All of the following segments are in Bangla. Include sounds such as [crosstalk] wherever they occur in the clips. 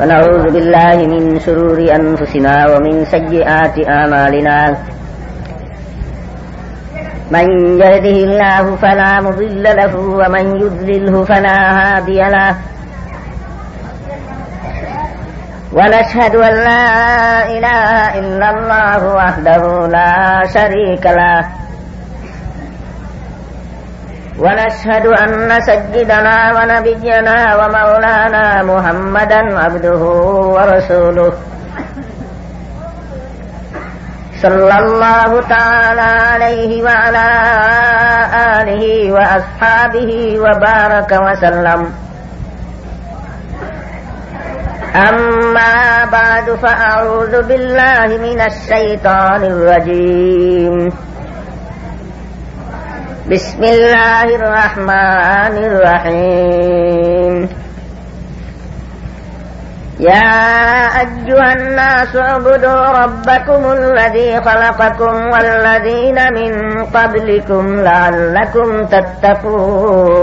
ونعوذ بالله من شرور أنفسنا ومن سيئات آمالنا من يهده الله فلا مضل له ومن يذلله فلا هادي له. ونشهد أن لا إله إلا الله وحده لا شريك له. ونشهد أن سيدنا ونبينا ومولانا محمدا عبده ورسوله. صلى الله تعالى عليه وعلى آله وأصحابه وبارك وسلم. أما بعد، فأعوذ بالله من الشيطان الرجيم. بسم الله الرحمن الرحيم يا أيها الناس اعبدوا ربكم الذي خلقكم والذين من قبلكم لعلكم تتقون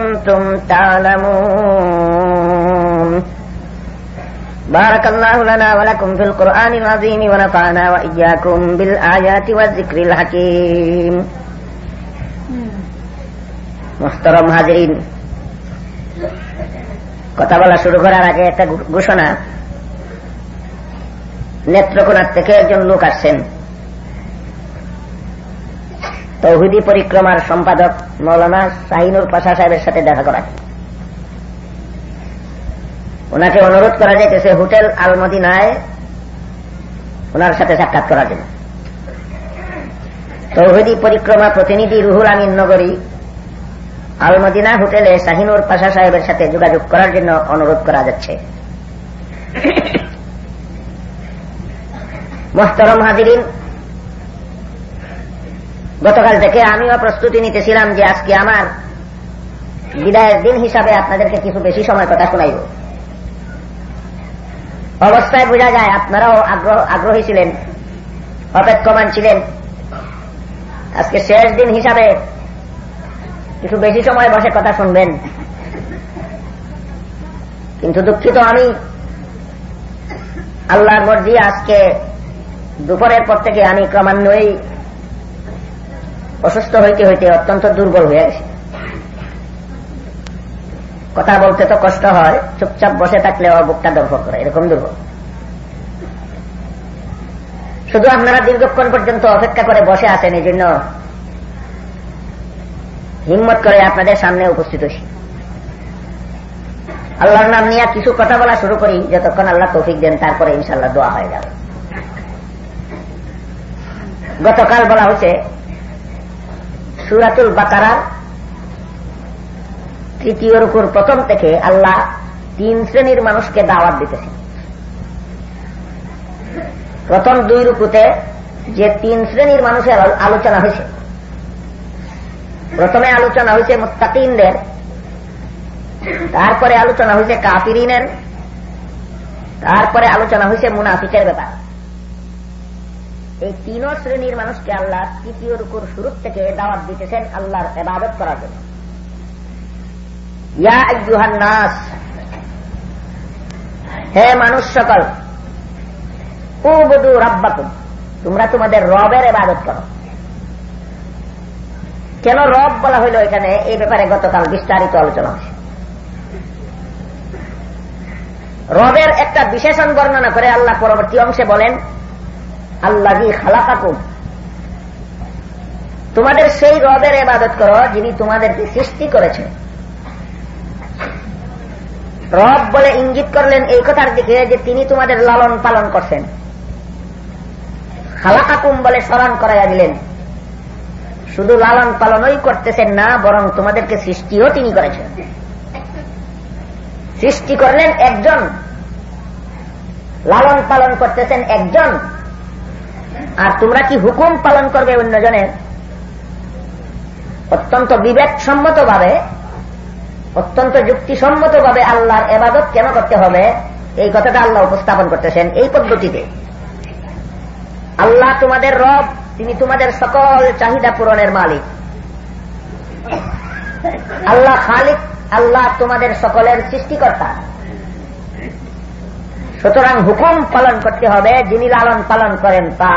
وأنتم تعلمون بارك الله لنا ولكم في القرآن العظيم ونفعنا وإياكم بالآيات والذكر الحكيم محترم হাজিরিন কথা বলা শুরু করার আগে একটা ঘোষণা নেত্রকোনার থেকে একজন লোক আসছেন তৌহিদি পরিক্রমার সম্পাদক মৌলানা শাহিনুর পাশা সাহেবের সাথে দেখা করা ওনাকে অনুরোধ করা যাইতেছে হোটেল আলমদিনায় ওনার সাথে সাক্ষাৎ করার জন্য। তৌহিদি পরিক্রমা প্রতিনিধি রুহুল আমিন নগরী আলমদিনা হোটেলে শাহিনুর পাশা সাহেবের সাথে যোগাযোগ করার জন্য অনুরোধ করা যাচ্ছে। [coughs] মোহতরম হাজিরিন গতকাল থেকে আমিও প্রস্তুতি নিতেছিলাম যে আজকে আমার বিদায়ের দিন হিসাবে আপনাদেরকে কিছু বেশি সময় কথা শোনাইব। অবস্থায় বোঝা যায় আপনারাও আগ্রহী ছিলেন, অপেক্ষমান ছিলেন। আজকে শেষ দিন হিসাবে কিছু বেশি সময় বসে কথা শুনবেন। কিন্তু দুঃখিত আমি আল্লাহর মর্জি আজকে দুপুরের পর থেকে আমি ক্রমান্বয়েই অসুস্থ হইতে হইতে অত্যন্ত দুর্বল হয়ে গেছে। কথা বলতে তো কষ্ট হয়, চুপচাপ বসে থাকলে বুকটা দরফর করে, এরকম দুর্বল। শুধু আপনারা দীর্ঘক্ষণ পর্যন্ত অপেক্ষা করে বসে আছেন এই জন্য হিম্মত করে আপনাদের সামনে উপস্থিত হয়েছি। আল্লাহর নাম নিয়ে কিছু কথা বলা শুরু করি, যতক্ষণ আল্লাহ তৌফিক দেন, তারপরে ইনশাল্লাহ দোয়া হয়ে যাবে। গতকাল বলা হয়েছে সুরাতুল বাকারার তৃতীয় রুকুর প্রথম থেকে আল্লাহ তিন শ্রেণির মানুষকে দাওয়াত দিতেছে প্রথম দুই রুকুতে যে তিন শ্রেণির মানুষের আলোচনা হয়েছে। প্রথমে আলোচনা হয়েছে মুস্তাকিনদের তারপরে আলোচনা হয়েছে কাপিরিনের তারপরে আলোচনা হয়েছে মুনাফিকের ব্যাপার। এই তিন শ্রেণির মানুষকে আল্লাহ তৃতীয় রুকুর শুরু থেকে দাওয়াত দিতেছেন আল্লাহর এবাদত করার জন্য। নাস, হে মানুষ সকল, উবদু রাব্বাকুম, তোমরা তোমাদের রবের এবাদত করো। কেন রব বলা হইল এখানে? এই ব্যাপারে গতকাল বিস্তারিত আলোচনা হয়েছে। রবের একটা বিশেষণ বর্ণনা করে আল্লাহ পরবর্তী অংশে বলেন আল্লাহ খালাকাকুম। তোমাদের সেই রবের এবাদত করো, যিনি তোমাদেরকে সৃষ্টি করেছেন। রব বলে ইঙ্গিত করলেন এই কথার দিকে যে তিনি তোমাদের লালন পালন করছেন। খালাকাকুম বলে স্মরণ করাইয়া দিলেন। শুধু লালন পালনই করতেছেন না, বরং তোমাদেরকে সৃষ্টিও তিনি করেছেন। সৃষ্টি করলেন একজন। লালন পালন করতেছেন একজন। আর তোমরা কি হুকুম পালন করবে অন্যজনের? অত্যন্ত বিবেকসম্মত ভাবে অত্যন্ত যুক্তিসম্মত ভাবে আল্লাহর এবাদত কেন করতে হবে? এই কথাটা আল্লাহ উপস্থাপন করতেছেন এই পদ্ধতিতে। আল্লাহ তোমাদের রব, তিনি তোমাদের সকল চাহিদা পূরণের মালিক। আল্লাহ খালিক, আল্লাহ তোমাদের সকলের সৃষ্টিকর্তা। সুতরাং হুকুম পালন করতে হবে যিনি লালন পালন করেন তা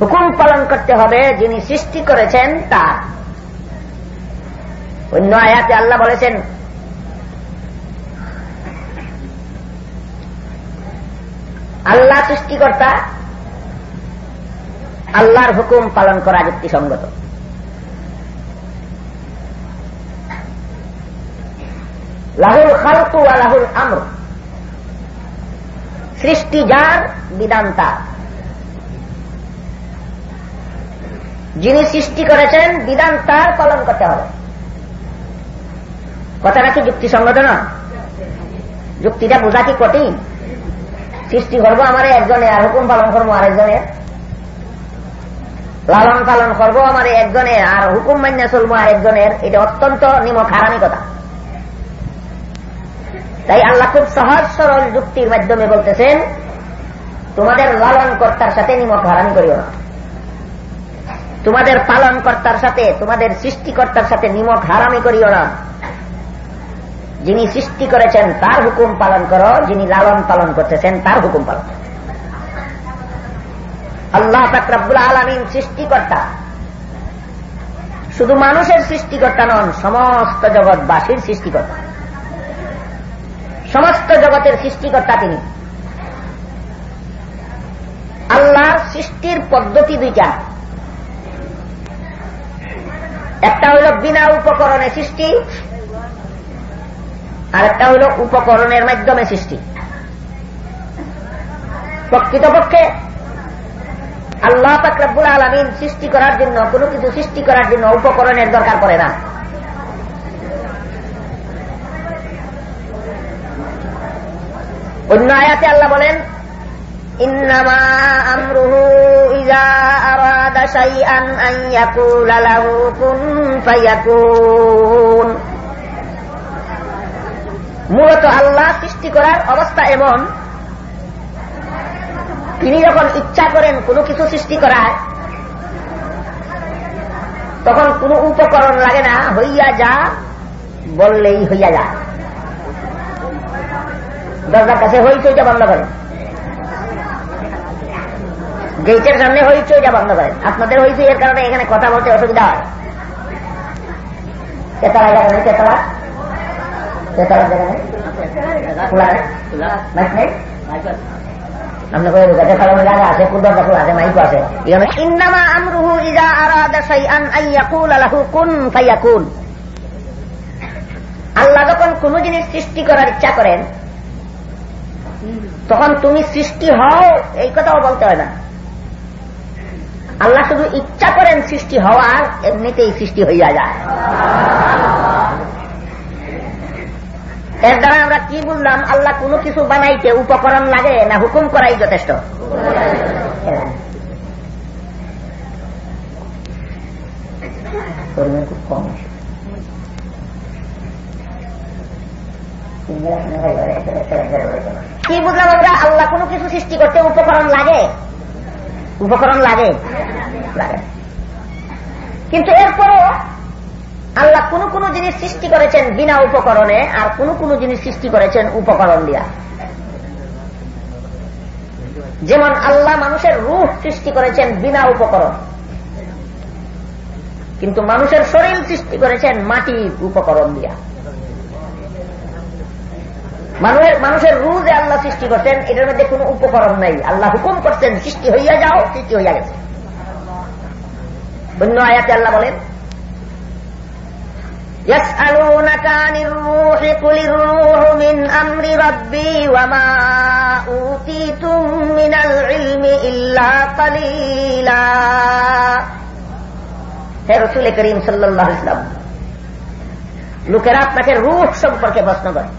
হুকুম পালন করতে হবে যিনি সৃষ্টি করেছেন তা অন্য আয়াতে আল্লাহ বলেছেন, আল্লাহ সৃষ্টিকর্তা, আল্লাহর হুকুম পালন করা যুক্তিসঙ্গত। লাহুল খালকু আলাহুল আমর। সৃষ্টি যার বিধান তার যিনি সৃষ্টি করেছেন, বিধান তার পালন করতে হবে। কথাটা কি যুক্তিসঙ্গত না? যুক্তিটা বোঝা কি কঠিন? সৃষ্টি করব আমার একজনে, আর হুকুম পালন করব আরেকজনের লালন পালন করব আমার একজনে, আর হুকুম মান্য চলবো আরেকজনের। এটা অত্যন্ত নিমক হারানি কথা। তাই আল্লাহ খুব সহজ সরল যুক্তির মাধ্যমে বলতেছেন, তোমাদের লালন কর্তার সাথে নিমক হারানি করিও না। তোমাদের পালন কর্তার সাথে, তোমাদের সৃষ্টিকর্তার সাথে নিমক হারামি করিও না। যিনি সৃষ্টি করেছেন, তার হুকুম পালন করো। যিনি লালন পালন করতেছেন, তার হুকুম পালন আল্লাহ তাকরাবুল আলমিন সৃষ্টিকর্তা। শুধু মানুষের সৃষ্টিকর্তা নন, সমস্ত জগৎবাসীর সৃষ্টিকর্তা। সমস্ত জগতের সৃষ্টিকর্তা তিনি। আল্লাহর সৃষ্টির পদ্ধতি দুইটা। একটা হইল বিনা উপকরণে সৃষ্টি, আর একটা হইল উপকরণের মাধ্যমে সৃষ্টি। প্রকৃতপক্ষে আল্লাহ পাকরাবুল আলমিন সৃষ্টি করার জন্য, কোনো কিছু সৃষ্টি করার জন্য উপকরণের দরকার পড়ে না। অন্য আয়াতে আল্লাহ বলেন মূলত আল্লাহ সৃষ্টি করার অবস্থা এমন, তিনি যখন ইচ্ছা করেন কোনো কিছু সৃষ্টি করার, তখন কোনো উপকরণ লাগে না, হইয়া যা, বললেই হইয়া যা দরজার কাছে হইচইটা বন্ধ করেন গেটের সামনে হইচইটা বন্ধ করেন আপনাদের হইচই এর কারণে এখানে কথা বলতে অসুবিধা হয়। জায়গা নেই জায়গা নেই। আল্লাহ যখন কোন জিনিস সৃষ্টি করার ইচ্ছা করেন তখন তুমি সৃষ্টি হও, এই কথাও বলতে হয় না। আল্লাহ শুধু ইচ্ছা করেন সৃষ্টি হওয়ার এমনিতেই সৃষ্টি হইয়া যায়। এর দ্বারা আমরা কি বললাম আল্লাহ কোনো কিছু বানাইতে উপকরণ লাগে না হুকুম করাই যথেষ্ট? খুব কম কি বুঝলাম আমরা? আল্লাহ কোনো কিছু সৃষ্টি করতে উপকরণ লাগে? উপকরণ লাগে। কিন্তু এরপরও আল্লাহ কোন কোন জিনিস সৃষ্টি করেছেন বিনা উপকরণে আর কোন কোন জিনিস সৃষ্টি করেছেন উপকরণ দিয়া। যেমন আল্লাহ মানুষের রূপ সৃষ্টি করেছেন বিনা উপকরণ। কিন্তু মানুষের শরীর সৃষ্টি করেছেন মাটির উপকরণ দিয়া। মানুষের মানুষের রু যে আল্লাহ সৃষ্টি করছেন এটার মধ্যে কোন উপকরণ নাই আল্লাহ হুকুম করছেন সৃষ্টি হইয়া যাও সৃষ্টি হইয়া গেছে অন্য আয়াতে আল্লাহ বলেন يسألونك عن الروح قل الروح من أمر ربي وما أوتيتم من العلم إلا قليلا হে রসুল করিম সাল্লাহ ইসলাম লোকেরা আপনাকে রূপ সম্পর্কে প্রশ্ন করে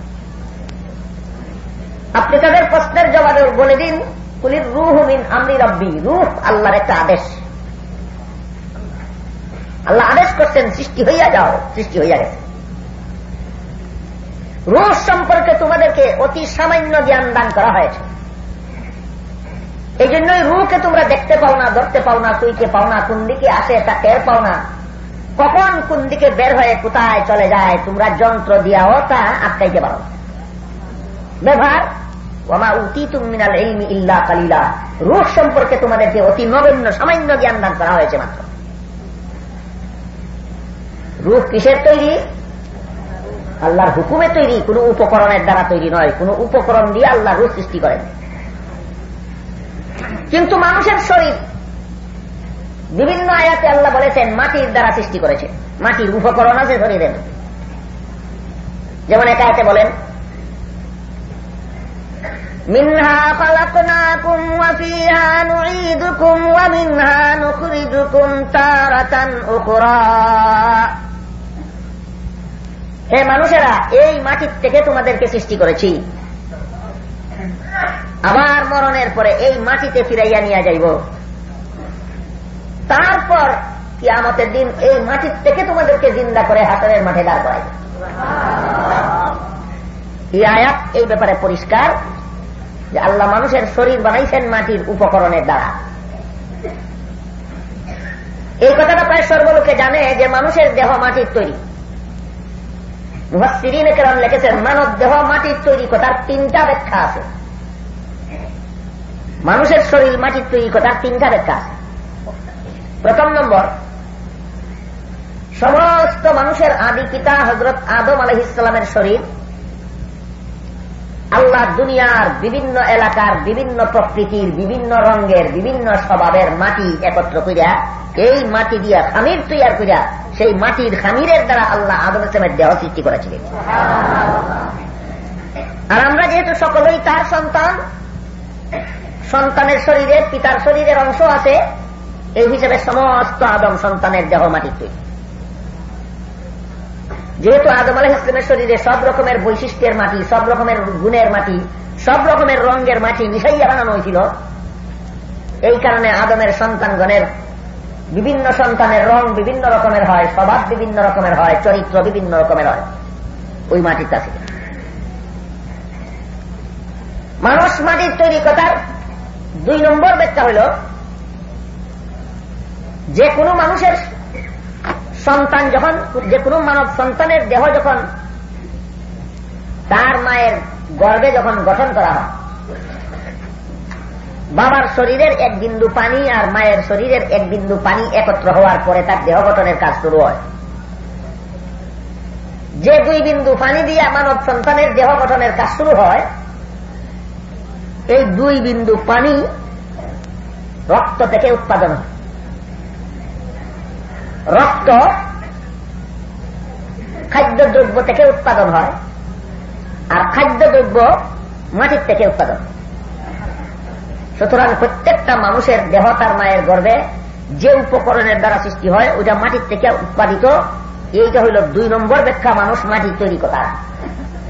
আপনি তাদের প্রশ্নের জবাবে বলে দিন, কুলির রুহ মিন আমরি রব্বি। রুহ আল্লাহর একটা আদেশ। আল্লাহ আদেশ করছেন, সৃষ্টি হইয়া যাও, সৃষ্টি হইয়া গেছে। রুহ সম্পর্কে তোমাদেরকে অতি সামান্য জ্ঞান দান করা হয়েছে। এই জন্যই রুহকে তোমরা দেখতে পাও না, ধরতে পাও না তুইকে পাও না, কোন দিকে আসে তা টের পাও না। কখন কোন দিকে বের হয়ে কোথায় চলে যায়, তোমরা যন্ত্র দিয়াও তা আটকাইতে পারো। ব্যবহার ওমা উতি তুমিনাল এলমি ইল্লা কালিলা। রুহ সম্পর্কে তোমাদেরকে অতি নগণ্য, সামান্য জ্ঞান দান করা হয়েছে মাত্র। রুহ কিসের তৈরি? আল্লাহর হুকুমে তৈরি, কোন উপকরণের দ্বারা তৈরি নয়, কোন উপকরণ দিয়ে আল্লাহ রুহ সৃষ্টি করেন। কিন্তু মানুষের শরীর, বিভিন্ন আয়াতে আল্লাহ বলেছেন, মাটির দ্বারা সৃষ্টি করেছে। মাটির উপকরণ আছে শরীরের যেমন এক আয়াতে বলেন ওয়া ফিহা নুঈদুকুম ওয়া মিনহা নুখরিজুকুম তারাতান উখরা। হে মানুষেরা, এই মাটির থেকে তোমাদেরকে সৃষ্টি করেছি। আবার মরণের পরে এই মাটিতে ফিরাইয়া নিয়ে যাইব। তারপর কি কিয়ামতের দিন এই মাটির থেকে তোমাদেরকে জিন্দা করে হাসনের মাঠে দাঁড় করাই আয়াত এই ব্যাপারে পরিষ্কার। যে আল্লাহ মানুষের শরীর বানাইছেন মাটির উপকরণের দ্বারা। এই কথাটা প্রায় সর্বলোকে জানে যে মানুষের দেহ মাটির তৈরি। মুহাসিরিনে কেরাম লিখেছেন, মানব দেহ মাটির তৈরি কথার তিনটা ব্যাখ্যা আছে। মানুষের শরীর মাটির তৈরি কথার তিনটা ব্যাখ্যা আছে। প্রথম নম্বর, সমস্ত মানুষের আদি পিতা হজরত আদম আলহ ইসলামের শরীর আল্লাহ দুনিয়ার বিভিন্ন এলাকার বিভিন্ন প্রকৃতির বিভিন্ন রঙের বিভিন্ন স্বভাবের মাটি একত্র করিয়া এই মাটি দিয়া খামির তৈয়ার করিয়া সেই মাটির খামিরের দ্বারা আল্লাহ আদম ইসলামের দেহ সৃষ্টি করেছিলেন। আর আমরা যেহেতু সকলেই তার সন্তান, সন্তানের শরীরে, পিতার শরীরের অংশ আছে, এই হিসেবে সমস্ত আদম সন্তানের দেহ মাটির তৈরি। যেহেতু আদম আলাহ ইসলামের শরীরে সব রকমের বৈশিষ্ট্যের মাটি, সব রকমের গুণের মাটি, সব রকমের রঙের মাটি মিশাইয়া বানানো হয়েছিল, এই কারণে আদমের সন্তানগণের বিভিন্ন সন্তানের রং বিভিন্ন রকমের হয়, স্বভাব বিভিন্ন রকমের হয়, চরিত্র বিভিন্ন রকমের হয়। ওই মাটির কাছে। মানুষ মাটির তৈরি কথার দুই নম্বর ব্যাখ্যা হইল যে কোনো মানুষের সন্তান যখন যে কোনো মানব সন্তানের দেহ যখন তার মায়ের গর্বে যখন গঠন করা হয়, বাবার শরীরের এক বিন্দু পানি আর মায়ের শরীরের এক বিন্দু পানি একত্র হওয়ার পরে তার দেহ গঠনের কাজ শুরু হয়। যে দুই বিন্দু পানি দিয়ে মানব সন্তানের দেহ গঠনের কাজ শুরু হয়, এই দুই বিন্দু পানি রক্ত থেকে উৎপাদন হয়। রক্ত খাদ্যদ্রব্য থেকে উৎপাদন হয় আর খাদ্যদ্রব্য মাটির থেকে উৎপাদন। সুতরাং প্রত্যেকটা মানুষের দেহ তার মায়ের গর্বে যে উপকরণের দ্বারা সৃষ্টি হয়, ওইটা মাটির থেকে উৎপাদিত। এইটা হইল দুই নম্বর ব্যাখ্যা মানুষ মাটির তৈরি কথা